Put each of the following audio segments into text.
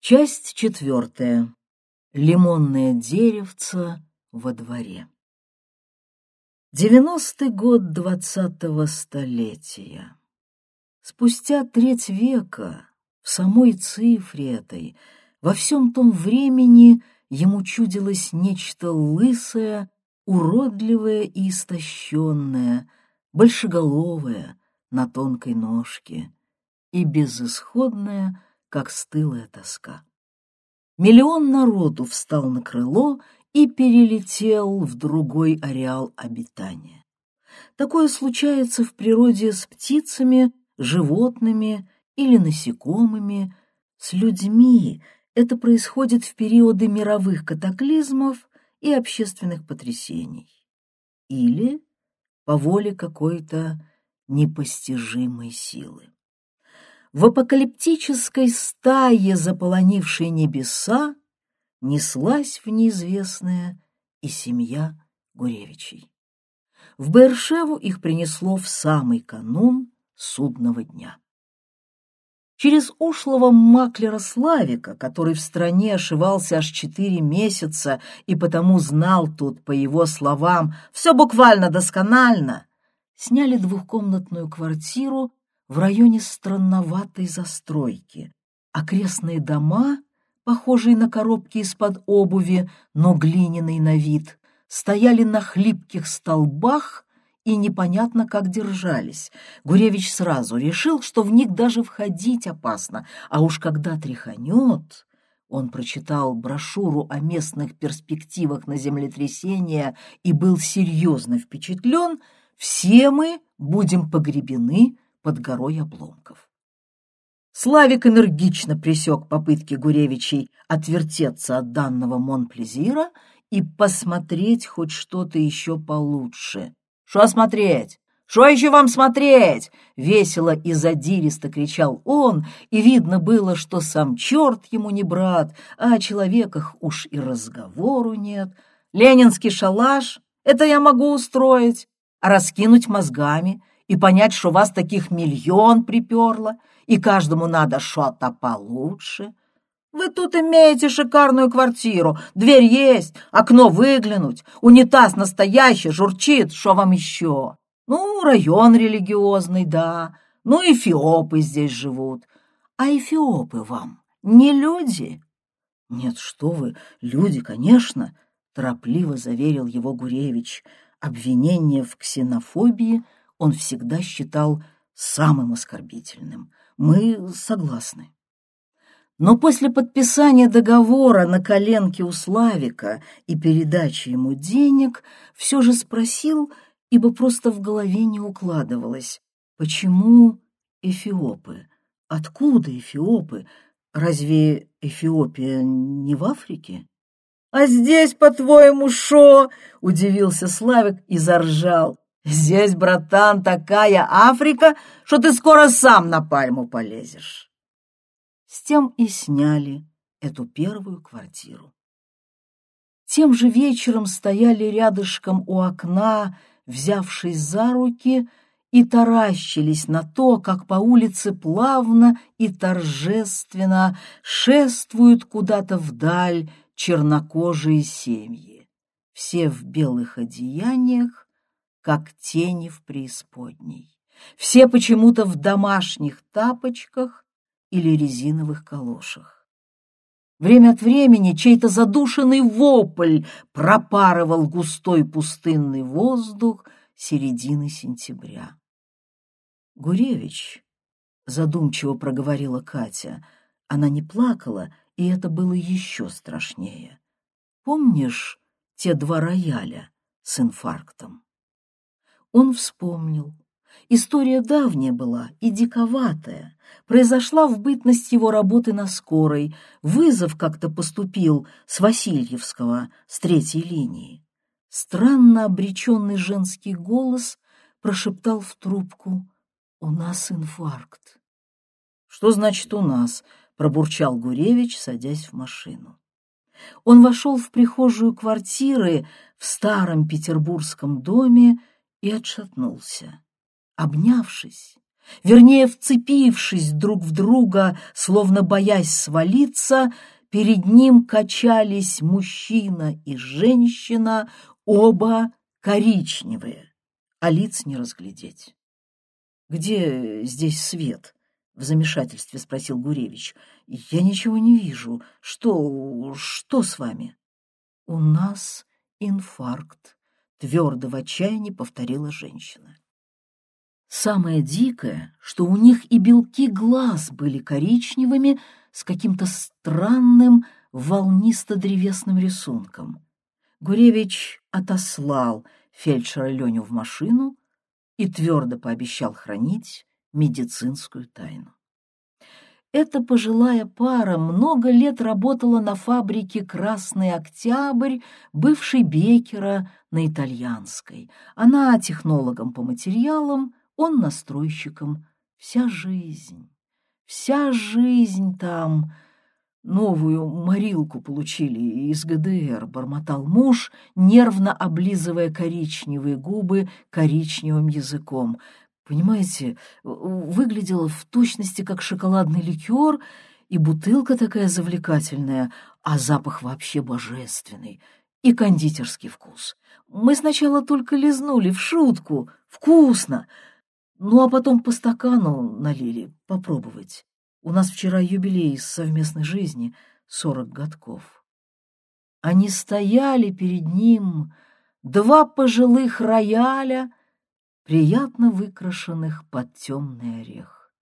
Часть четвертая. Лимонное деревце во дворе. Девяностый год двадцатого столетия. Спустя треть века в самой цифре этой, во всем том времени ему чудилось нечто лысое, уродливое и истощенное, большеголовое на тонкой ножке и безысходное, как стылая тоска. Миллион народу встал на крыло и перелетел в другой ареал обитания. Такое случается в природе с птицами, животными или насекомыми, с людьми это происходит в периоды мировых катаклизмов и общественных потрясений. Или по воле какой-то непостижимой силы в апокалиптической стае, заполонившей небеса, неслась в неизвестное и семья Гуревичей. В Бершеву их принесло в самый канун судного дня. Через ушлого маклера Славика, который в стране ошивался аж четыре месяца и потому знал тут, по его словам, все буквально досконально, сняли двухкомнатную квартиру в районе странноватой застройки. Окрестные дома, похожие на коробки из-под обуви, но глиняные на вид, стояли на хлипких столбах и непонятно как держались. Гуревич сразу решил, что в них даже входить опасно, а уж когда тряханет... Он прочитал брошюру о местных перспективах на землетрясение и был серьезно впечатлен, все мы будем погребены под горой обломков. Славик энергично пресек попытки Гуревичей отвертеться от данного Монплезира и посмотреть хоть что-то еще получше. «Что смотреть? Что еще вам смотреть?» Весело и задиристо кричал он, и видно было, что сам черт ему не брат, а о человеках уж и разговору нет. «Ленинский шалаш — это я могу устроить, а раскинуть мозгами и понять, что вас таких миллион приперло, и каждому надо что-то получше. Вы тут имеете шикарную квартиру, дверь есть, окно выглянуть, унитаз настоящий, журчит, что вам еще? Ну, район религиозный, да, ну, эфиопы здесь живут. А эфиопы вам не люди? Нет, что вы, люди, конечно, торопливо заверил его Гуревич. Обвинение в ксенофобии — он всегда считал самым оскорбительным. Мы согласны. Но после подписания договора на коленке у Славика и передачи ему денег все же спросил, ибо просто в голове не укладывалось, почему эфиопы? Откуда эфиопы? Разве Эфиопия не в Африке? «А здесь, по-твоему, шо?» — удивился Славик и заржал. Здесь, братан, такая Африка, что ты скоро сам на пальму полезешь. С тем и сняли эту первую квартиру. Тем же вечером стояли рядышком у окна, взявшись за руки, и таращились на то, как по улице плавно и торжественно шествуют куда-то вдаль чернокожие семьи, все в белых одеяниях, как тени в преисподней. Все почему-то в домашних тапочках или резиновых калошах. Время от времени чей-то задушенный вопль пропарывал густой пустынный воздух середины сентября. «Гуревич», — задумчиво проговорила Катя, она не плакала, и это было еще страшнее. «Помнишь те два рояля с инфарктом?» Он вспомнил. История давняя была и диковатая. Произошла в бытность его работы на скорой. Вызов как-то поступил с Васильевского, с третьей линии. Странно обреченный женский голос прошептал в трубку «У нас инфаркт». «Что значит «у нас»?» — пробурчал Гуревич, садясь в машину. Он вошел в прихожую квартиры в старом петербургском доме, и отшатнулся. Обнявшись, Вернее, вцепившись друг в друга, словно боясь свалиться, перед ним качались мужчина и женщина, оба коричневые, а лиц не разглядеть. «Где здесь свет?» — в замешательстве спросил Гуревич. «Я ничего не вижу. Что... что с вами?» «У нас инфаркт», — твердо в отчаянии повторила женщина. Самое дикое, что у них и белки глаз были коричневыми с каким-то странным волнисто-древесным рисунком. Гуревич отослал фельдшера Леню в машину и твердо пообещал хранить медицинскую тайну. Эта пожилая пара много лет работала на фабрике «Красный Октябрь», бывшей Бекера на итальянской. Она технологом по материалам, он настройщиком. Вся жизнь, вся жизнь там. Новую морилку получили из ГДР, бормотал муж, нервно облизывая коричневые губы коричневым языком. Понимаете, выглядело в точности как шоколадный ликер, и бутылка такая завлекательная, а запах вообще божественный, и кондитерский вкус. Мы сначала только лизнули в шутку. Вкусно! Ну, а потом по стакану налили, попробовать. У нас вчера юбилей совместной жизни, сорок годков. Они стояли перед ним, два пожилых рояля, приятно выкрашенных под темный орех.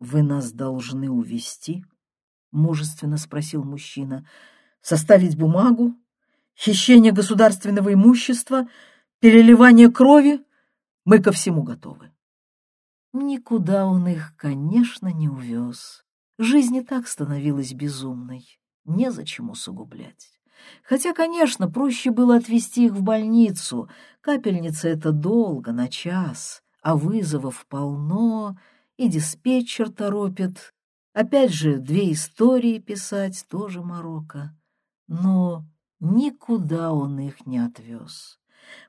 «Вы нас должны увести? мужественно спросил мужчина. «Составить бумагу? Хищение государственного имущества? Переливание крови? Мы ко всему готовы». Никуда он их, конечно, не увез. Жизнь и так становилась безумной, незачем усугублять. Хотя, конечно, проще было отвезти их в больницу. Капельница — это долго, на час, а вызовов полно, и диспетчер торопит. Опять же, две истории писать — тоже морока. Но никуда он их не отвез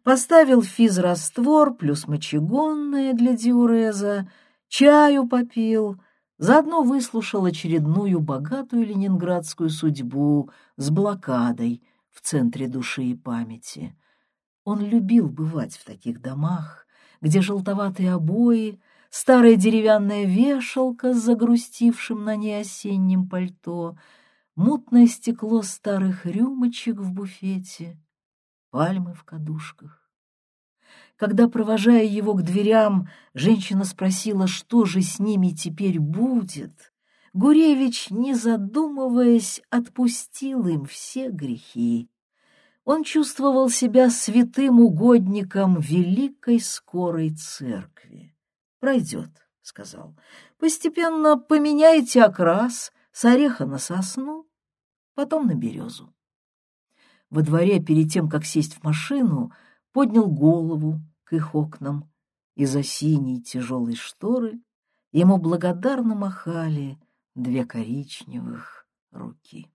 поставил физраствор плюс мочегонное для диуреза, чаю попил, заодно выслушал очередную богатую ленинградскую судьбу с блокадой в центре души и памяти. Он любил бывать в таких домах, где желтоватые обои, старая деревянная вешалка с загрустившим на ней осенним пальто, мутное стекло старых рюмочек в буфете, пальмы в кадушках. Когда, провожая его к дверям, женщина спросила, что же с ними теперь будет, Гуревич, не задумываясь, отпустил им все грехи. Он чувствовал себя святым угодником великой скорой церкви. «Пройдет», — сказал. «Постепенно поменяйте окрас с ореха на сосну, потом на березу» во дворе перед тем, как сесть в машину, поднял голову к их окнам, и за синей тяжелой шторы ему благодарно махали две коричневых руки.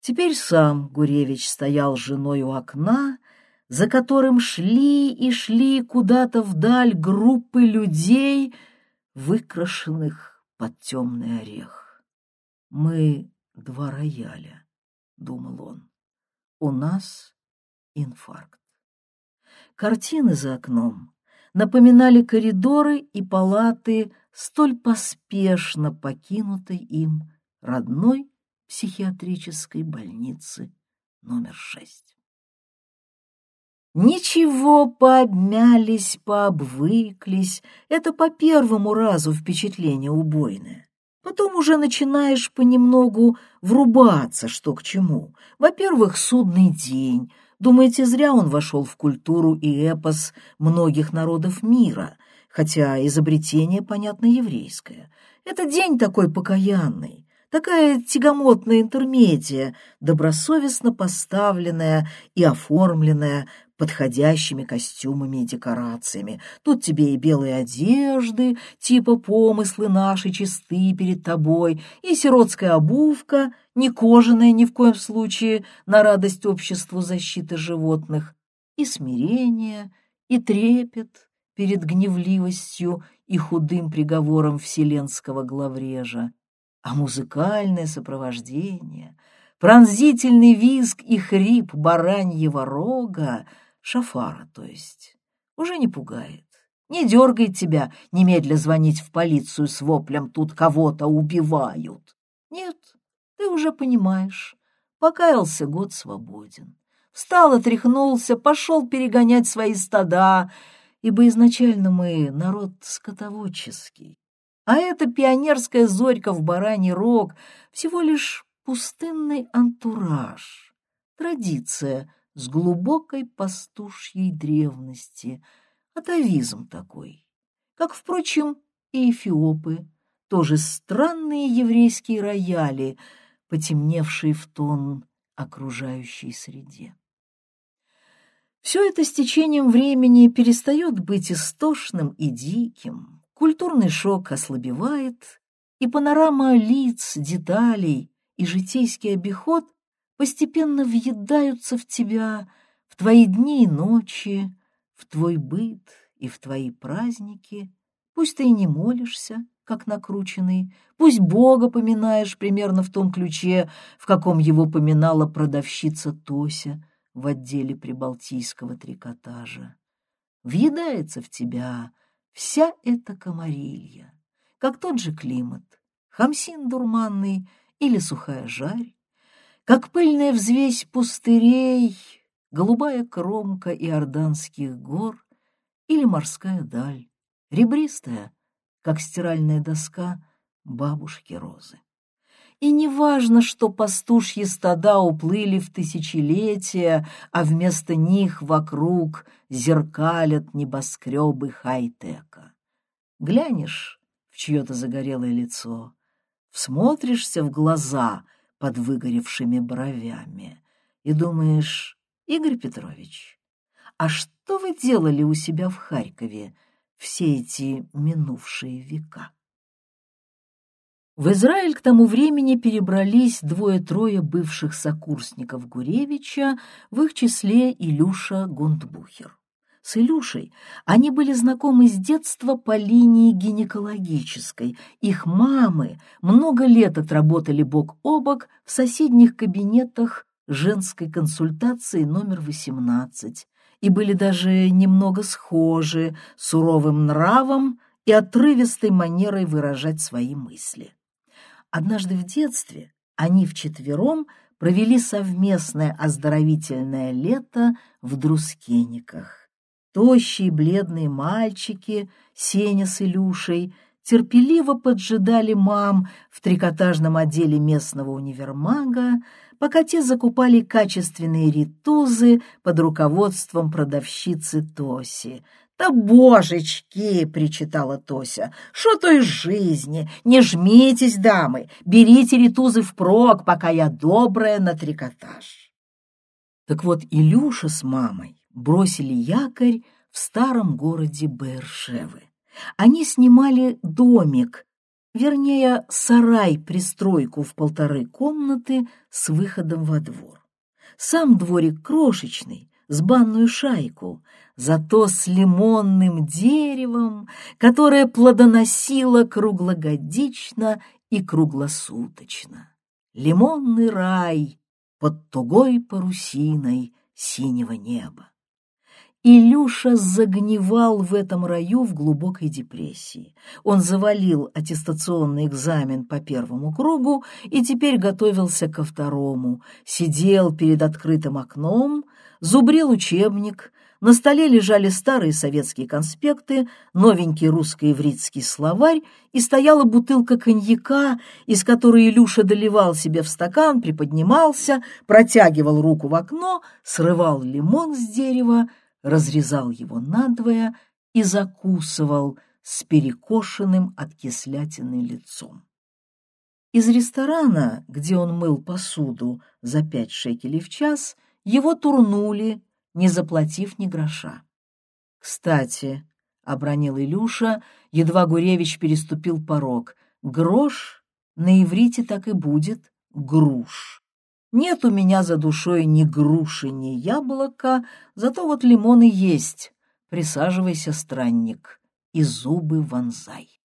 Теперь сам Гуревич стоял с женой у окна, за которым шли и шли куда-то вдаль группы людей, выкрашенных под темный орех. «Мы два рояля», — думал он. У нас инфаркт. Картины за окном напоминали коридоры и палаты столь поспешно покинутой им родной психиатрической больницы номер шесть. Ничего, пообмялись, пообвыклись, это по первому разу впечатление убойное. Потом уже начинаешь понемногу врубаться, что к чему. Во-первых, судный день. Думаете, зря он вошел в культуру и эпос многих народов мира, хотя изобретение, понятно, еврейское. Это день такой покаянный, такая тягомотная интермедия, добросовестно поставленная и оформленная подходящими костюмами и декорациями. Тут тебе и белые одежды, типа помыслы наши чисты перед тобой, и сиротская обувка, не кожаная ни в коем случае, на радость обществу защиты животных, и смирение, и трепет перед гневливостью и худым приговором вселенского главрежа, а музыкальное сопровождение, пронзительный визг и хрип бараньего рога, шафара, то есть, уже не пугает, не дергает тебя немедля звонить в полицию с воплем «тут кого-то убивают». Нет, ты уже понимаешь, покаялся, год свободен. Встал, отряхнулся, пошел перегонять свои стада, ибо изначально мы народ скотоводческий. А эта пионерская зорька в бараний рог всего лишь пустынный антураж, традиция с глубокой пастушьей древности, атовизм такой, как, впрочем, и эфиопы, тоже странные еврейские рояли, потемневшие в тон окружающей среде. Все это с течением времени перестает быть истошным и диким, культурный шок ослабевает, и панорама лиц, деталей и житейский обиход постепенно въедаются в тебя, в твои дни и ночи, в твой быт и в твои праздники. Пусть ты и не молишься, как накрученный, пусть Бога поминаешь примерно в том ключе, в каком его поминала продавщица Тося в отделе прибалтийского трикотажа. Въедается в тебя вся эта комарилья, как тот же климат, хамсин дурманный или сухая жарь, как пыльная взвесь пустырей, голубая кромка иорданских гор или морская даль, ребристая, как стиральная доска бабушки Розы. И не важно, что пастушьи стада уплыли в тысячелетия, а вместо них вокруг зеркалят небоскребы хай-тека. Глянешь в чье-то загорелое лицо, всмотришься в глаза под выгоревшими бровями и думаешь, Игорь Петрович, а что вы делали у себя в Харькове все эти минувшие века? В Израиль к тому времени перебрались двое-трое бывших сокурсников Гуревича, в их числе Илюша Гундбухер. С Илюшей они были знакомы с детства по линии гинекологической. Их мамы много лет отработали бок о бок в соседних кабинетах женской консультации номер 18 и были даже немного схожи суровым нравом и отрывистой манерой выражать свои мысли. Однажды в детстве они вчетвером провели совместное оздоровительное лето в Друскениках. Тощие бледные мальчики, Сеня с Илюшей, терпеливо поджидали мам в трикотажном отделе местного универмага, пока те закупали качественные ритузы под руководством продавщицы Тоси, «Да, божечки!» — причитала Тося. «Что то из жизни? Не жмитесь, дамы! Берите ритузы впрок, пока я добрая на трикотаж!» Так вот, Илюша с мамой бросили якорь в старом городе Бершевы. Они снимали домик, вернее, сарай-пристройку в полторы комнаты с выходом во двор. Сам дворик крошечный, с банную шайку, зато с лимонным деревом, которое плодоносило круглогодично и круглосуточно. Лимонный рай под тугой парусиной синего неба. Илюша загнивал в этом раю в глубокой депрессии. Он завалил аттестационный экзамен по первому кругу и теперь готовился ко второму. Сидел перед открытым окном, зубрил учебник, на столе лежали старые советские конспекты, новенький русско-ивритский словарь и стояла бутылка коньяка, из которой Илюша доливал себе в стакан, приподнимался, протягивал руку в окно, срывал лимон с дерева, разрезал его надвое и закусывал с перекошенным от кислятины лицом. Из ресторана, где он мыл посуду за пять шекелей в час, его турнули, не заплатив ни гроша. «Кстати», — обронил Илюша, едва Гуревич переступил порог, «грош на иврите так и будет груш. Нет у меня за душой ни груши, ни яблока, зато вот лимоны есть. Присаживайся, странник, и зубы вонзай.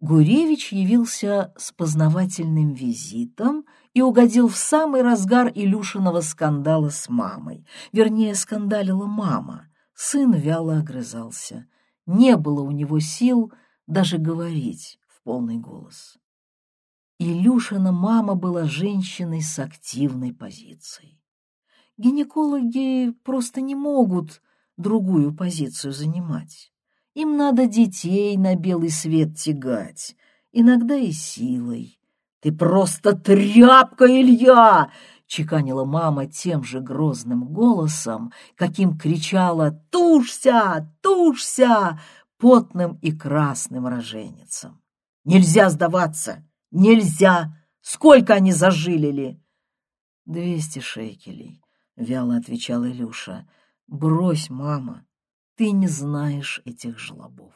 Гуревич явился с познавательным визитом и угодил в самый разгар Илюшиного скандала с мамой. Вернее, скандалила мама. Сын вяло огрызался. Не было у него сил даже говорить в полный голос. Илюшина мама была женщиной с активной позицией. Гинекологи просто не могут другую позицию занимать. Им надо детей на белый свет тягать, иногда и силой. «Ты просто тряпка, Илья!» — чеканила мама тем же грозным голосом, каким кричала «Тушься! Тушься!» потным и красным роженицам. «Нельзя сдаваться! Нельзя! Сколько они зажилили?» «Двести шекелей», — вяло отвечал Илюша. «Брось, мама, ты не знаешь этих жлобов.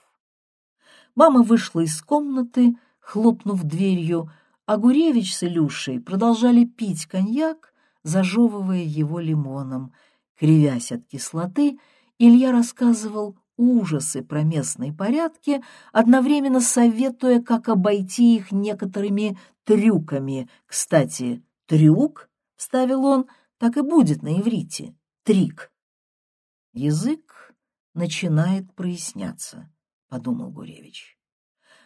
Мама вышла из комнаты, хлопнув дверью, а Гуревич с Илюшей продолжали пить коньяк, зажевывая его лимоном. Кривясь от кислоты, Илья рассказывал ужасы про местные порядки, одновременно советуя, как обойти их некоторыми трюками. Кстати, трюк, — ставил он, — так и будет на иврите — трик. Язык начинает проясняться, — подумал Гуревич.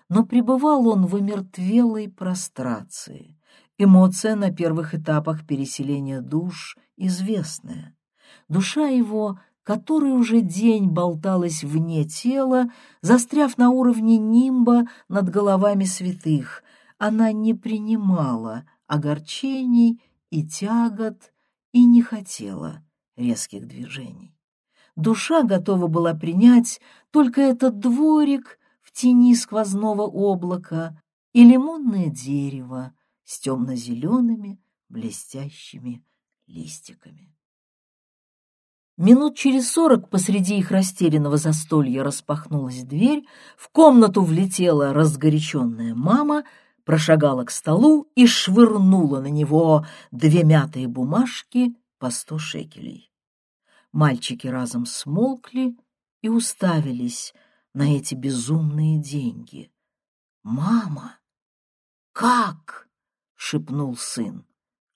Но пребывал он в омертвелой прострации. Эмоция на первых этапах переселения душ известная. Душа его, который уже день болталась вне тела, застряв на уровне нимба над головами святых, она не принимала огорчений и тягот и не хотела резких движений душа готова была принять только этот дворик в тени сквозного облака и лимонное дерево с темно-зелеными блестящими листиками. Минут через сорок посреди их растерянного застолья распахнулась дверь, в комнату влетела разгоряченная мама, прошагала к столу и швырнула на него две мятые бумажки по сто шекелей. Мальчики разом смолкли и уставились на эти безумные деньги. «Мама! Как?» — шепнул сын.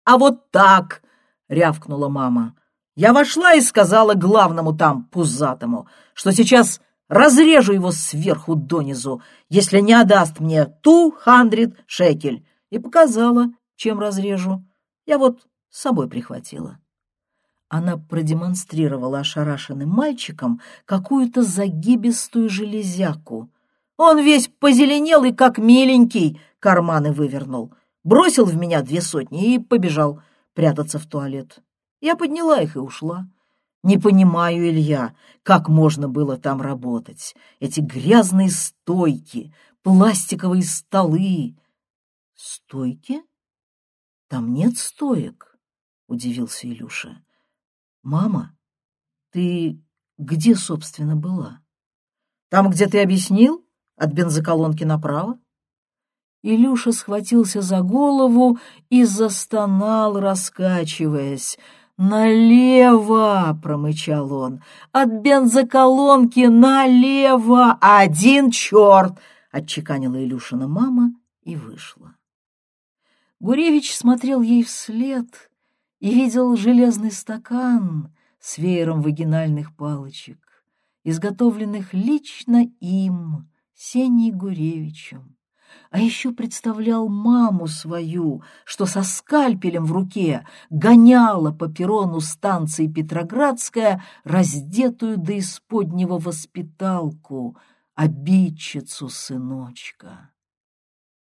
«А вот так!» — рявкнула мама. «Я вошла и сказала главному там, пузатому, что сейчас разрежу его сверху донизу, если не отдаст мне ту хандрит шекель, и показала, чем разрежу. Я вот с собой прихватила». Она продемонстрировала ошарашенным мальчикам какую-то загибистую железяку. Он весь позеленел и, как миленький, карманы вывернул. Бросил в меня две сотни и побежал прятаться в туалет. Я подняла их и ушла. Не понимаю, Илья, как можно было там работать. Эти грязные стойки, пластиковые столы. Стойки? Там нет стоек, удивился Илюша. «Мама, ты где, собственно, была?» «Там, где ты объяснил, от бензоколонки направо». Илюша схватился за голову и застонал, раскачиваясь. «Налево!» — промычал он. «От бензоколонки налево! Один черт!» — отчеканила Илюшина мама и вышла. Гуревич смотрел ей вслед и видел железный стакан с веером вагинальных палочек, изготовленных лично им, Сеней Гуревичем. А еще представлял маму свою, что со скальпелем в руке гоняла по перрону станции Петроградская раздетую до исподнего воспиталку, обидчицу сыночка.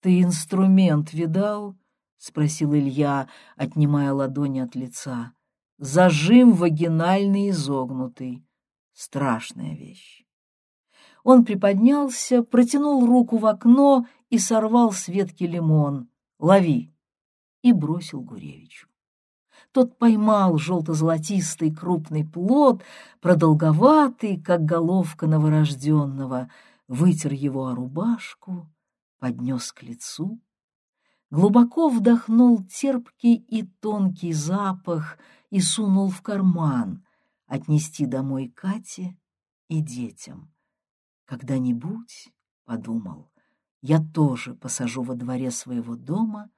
«Ты инструмент видал?» — спросил Илья, отнимая ладони от лица. «Зажим вагинальный изогнутый. Страшная вещь». Он приподнялся, протянул руку в окно и сорвал с ветки лимон. «Лови!» и бросил Гуревичу. Тот поймал желто-золотистый крупный плод, продолговатый, как головка новорожденного, вытер его о рубашку, поднес к лицу глубоко вдохнул терпкий и тонкий запах и сунул в карман отнести домой Кате и детям. Когда-нибудь, — подумал, — я тоже посажу во дворе своего дома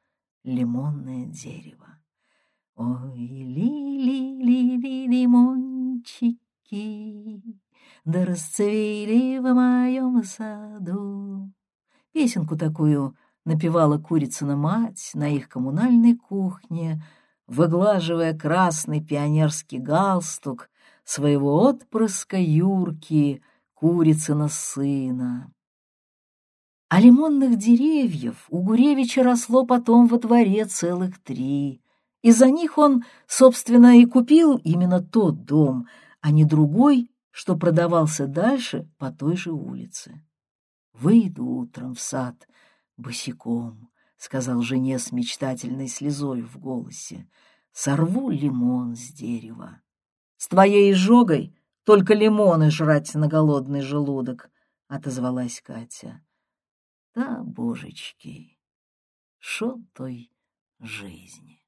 лимонное дерево. Ой, ли-ли-ли-ли лимончики, да расцвели в моем саду. Песенку такую напевала курицына мать на их коммунальной кухне, выглаживая красный пионерский галстук своего отпрыска Юрки, курицына сына. А лимонных деревьев у Гуревича росло потом во дворе целых три. Из-за них он, собственно, и купил именно тот дом, а не другой, что продавался дальше по той же улице. «Выйду утром в сад босиком», — сказал жене с мечтательной слезой в голосе. «Сорву лимон с дерева». «С твоей изжогой только лимоны жрать на голодный желудок», — отозвалась Катя. «Да, божечки, шо той жизни».